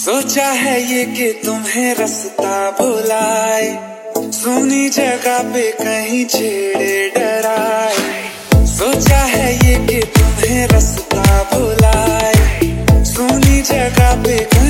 सोचा है ये कि तुम्हें रास्ता बुलाए सुनी जगह पे कहीं छेड़े डराए। सोचा है ये कि तुम्हें रास्ता बुलाए सुनी जगह पे कहीं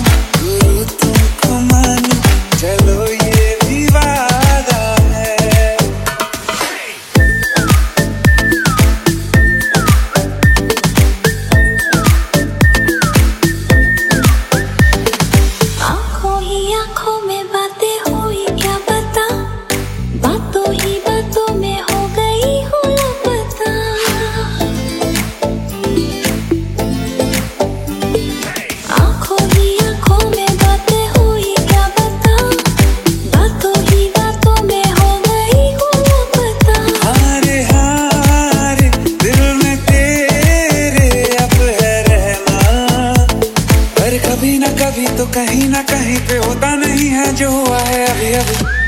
de कहीं ना कहीं पे होता नहीं है जो हुआ है अभी अभी।